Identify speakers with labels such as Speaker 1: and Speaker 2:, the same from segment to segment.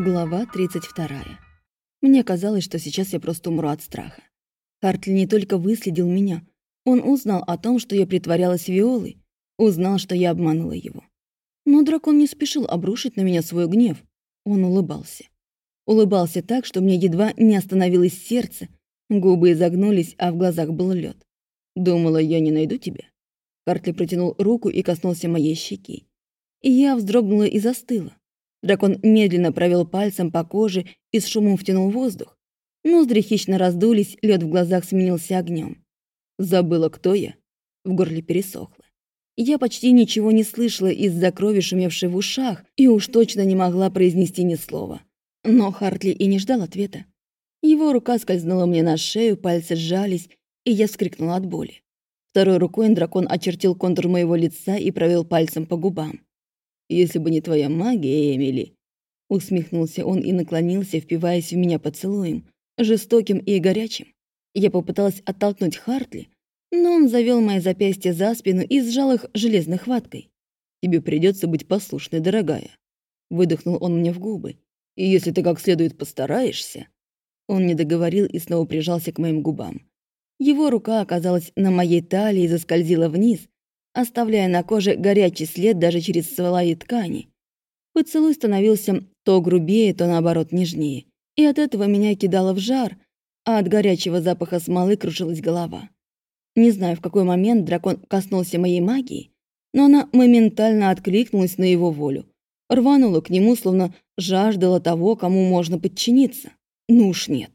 Speaker 1: Глава 32. Мне казалось, что сейчас я просто умру от страха. Хартли не только выследил меня, он узнал о том, что я притворялась Виолой, узнал, что я обманула его. Но дракон не спешил обрушить на меня свой гнев. Он улыбался. Улыбался так, что мне едва не остановилось сердце, губы изогнулись, а в глазах был лед. «Думала, я не найду тебя?» Хартли протянул руку и коснулся моей щеки. И я вздрогнула и застыла. Дракон медленно провел пальцем по коже и с шумом втянул воздух. Ноздри хищно раздулись, лед в глазах сменился огнем. Забыла, кто я. В горле пересохло. Я почти ничего не слышала из-за крови, шумевшей в ушах, и уж точно не могла произнести ни слова. Но Хартли и не ждал ответа. Его рука скользнула мне на шею, пальцы сжались, и я вскрикнула от боли. Второй рукой дракон очертил контур моего лица и провел пальцем по губам если бы не твоя магия, Эмили». Усмехнулся он и наклонился, впиваясь в меня поцелуем, жестоким и горячим. Я попыталась оттолкнуть Хартли, но он завел мои запястья за спину и сжал их железной хваткой. «Тебе придется быть послушной, дорогая», — выдохнул он мне в губы. «И если ты как следует постараешься...» Он не договорил и снова прижался к моим губам. Его рука оказалась на моей талии и заскользила вниз, оставляя на коже горячий след даже через слои ткани. Поцелуй становился то грубее, то наоборот нежнее. И от этого меня кидало в жар, а от горячего запаха смолы кружилась голова. Не знаю, в какой момент дракон коснулся моей магии, но она моментально откликнулась на его волю. Рванула к нему, словно жаждала того, кому можно подчиниться. Ну уж нет.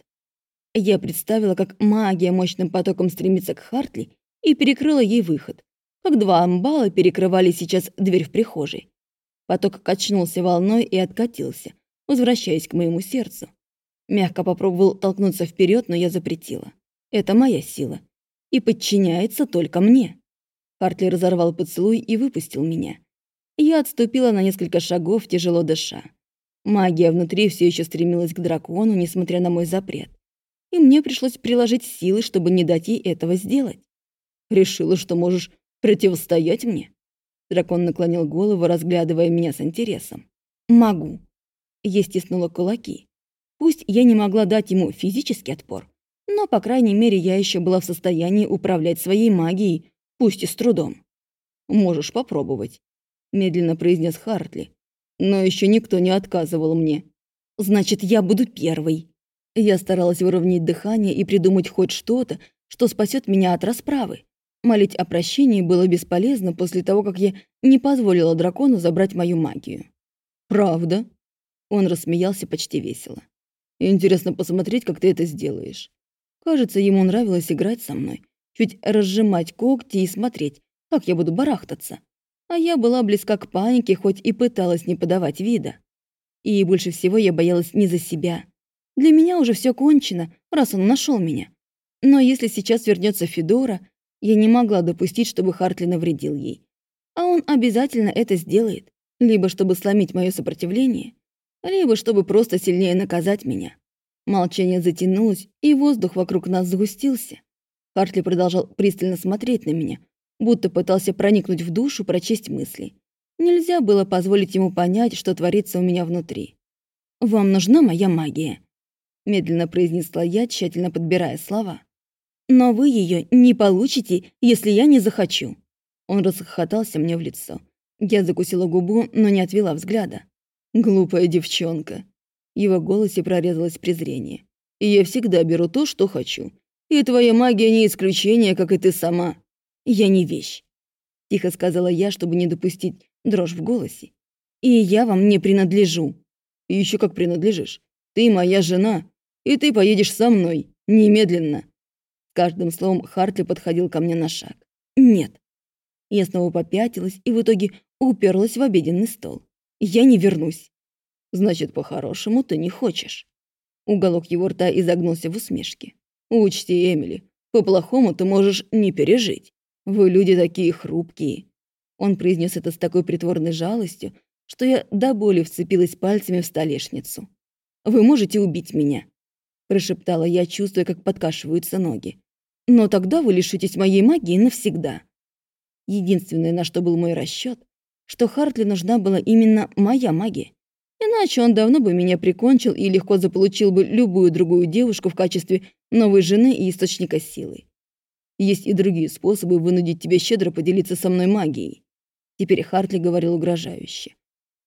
Speaker 1: Я представила, как магия мощным потоком стремится к Хартли и перекрыла ей выход как два амбала перекрывали сейчас дверь в прихожей. Поток качнулся волной и откатился, возвращаясь к моему сердцу. Мягко попробовал толкнуться вперед, но я запретила. Это моя сила. И подчиняется только мне. Хартли разорвал поцелуй и выпустил меня. Я отступила на несколько шагов, тяжело дыша. Магия внутри все еще стремилась к дракону, несмотря на мой запрет. И мне пришлось приложить силы, чтобы не дать ей этого сделать. Решила, что можешь Противостоять мне?» Дракон наклонил голову, разглядывая меня с интересом. «Могу». Я стиснула кулаки. Пусть я не могла дать ему физический отпор, но, по крайней мере, я еще была в состоянии управлять своей магией, пусть и с трудом. «Можешь попробовать», — медленно произнес Хартли. «Но еще никто не отказывал мне». «Значит, я буду первой». Я старалась выровнять дыхание и придумать хоть что-то, что спасет меня от расправы. Молить о прощении было бесполезно после того, как я не позволила дракону забрать мою магию. «Правда?» Он рассмеялся почти весело. «Интересно посмотреть, как ты это сделаешь. Кажется, ему нравилось играть со мной, чуть разжимать когти и смотреть, как я буду барахтаться. А я была близка к панике, хоть и пыталась не подавать вида. И больше всего я боялась не за себя. Для меня уже все кончено, раз он нашел меня. Но если сейчас вернется Федора, я не могла допустить, чтобы Хартли навредил ей. А он обязательно это сделает, либо чтобы сломить мое сопротивление, либо чтобы просто сильнее наказать меня. Молчание затянулось, и воздух вокруг нас сгустился. Хартли продолжал пристально смотреть на меня, будто пытался проникнуть в душу, прочесть мысли. Нельзя было позволить ему понять, что творится у меня внутри. «Вам нужна моя магия», — медленно произнесла я, тщательно подбирая слова. Но вы ее не получите, если я не захочу». Он расхохотался мне в лицо. Я закусила губу, но не отвела взгляда. «Глупая девчонка». Его голосе прорезалось презрение. «И я всегда беру то, что хочу. И твоя магия не исключение, как и ты сама. Я не вещь». Тихо сказала я, чтобы не допустить дрожь в голосе. «И я вам не принадлежу». «И еще как принадлежишь. Ты моя жена, и ты поедешь со мной, немедленно каждым словом Хартли подходил ко мне на шаг. «Нет». Я снова попятилась и в итоге уперлась в обеденный стол. «Я не вернусь». «Значит, по-хорошему ты не хочешь». Уголок его рта изогнулся в усмешке. «Учти, Эмили, по-плохому ты можешь не пережить. Вы люди такие хрупкие». Он произнес это с такой притворной жалостью, что я до боли вцепилась пальцами в столешницу. «Вы можете убить меня», – прошептала я, чувствуя, как подкашиваются ноги. Но тогда вы лишитесь моей магии навсегда. Единственное, на что был мой расчет, что Хартли нужна была именно моя магия. Иначе он давно бы меня прикончил и легко заполучил бы любую другую девушку в качестве новой жены и источника силы. Есть и другие способы вынудить тебя щедро поделиться со мной магией. Теперь Хартли говорил угрожающе.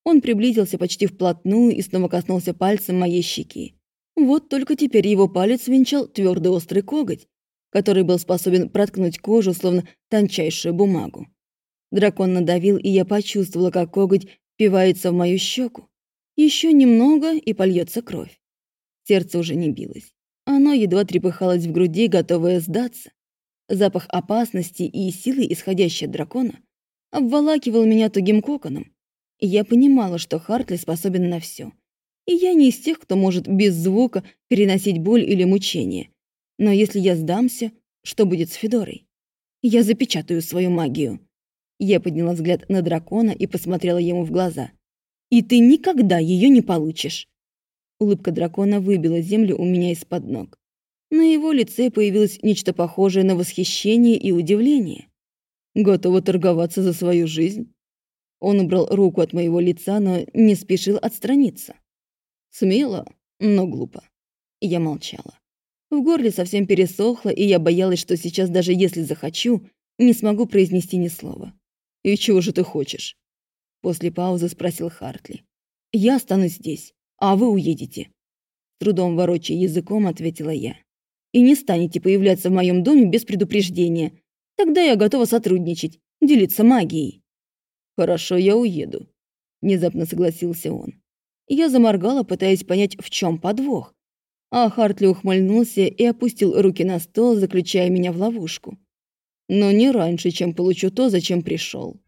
Speaker 1: Он приблизился почти вплотную и снова коснулся пальцем моей щеки. Вот только теперь его палец венчал твердый острый коготь, который был способен проткнуть кожу, словно тончайшую бумагу. Дракон надавил, и я почувствовала, как коготь впивается в мою щеку. Еще немного, и польется кровь. Сердце уже не билось. Оно едва трепыхалось в груди, готовое сдаться. Запах опасности и силы, исходящей от дракона, обволакивал меня тугим коконом. Я понимала, что Хартли способен на все. И я не из тех, кто может без звука переносить боль или мучение. Но если я сдамся, что будет с Федорой? Я запечатаю свою магию. Я подняла взгляд на дракона и посмотрела ему в глаза. «И ты никогда ее не получишь!» Улыбка дракона выбила землю у меня из-под ног. На его лице появилось нечто похожее на восхищение и удивление. «Готова торговаться за свою жизнь?» Он убрал руку от моего лица, но не спешил отстраниться. Смело, но глупо. Я молчала. В горле совсем пересохло, и я боялась, что сейчас, даже если захочу, не смогу произнести ни слова. «И чего же ты хочешь?» После паузы спросил Хартли. «Я останусь здесь, а вы уедете». Трудом ворочая языком, ответила я. «И не станете появляться в моем доме без предупреждения. Тогда я готова сотрудничать, делиться магией». «Хорошо, я уеду», — внезапно согласился он. Я заморгала, пытаясь понять, в чем подвох. А Хартли ухмыльнулся и опустил руки на стол, заключая меня в ловушку. Но не раньше, чем получу то, зачем пришел.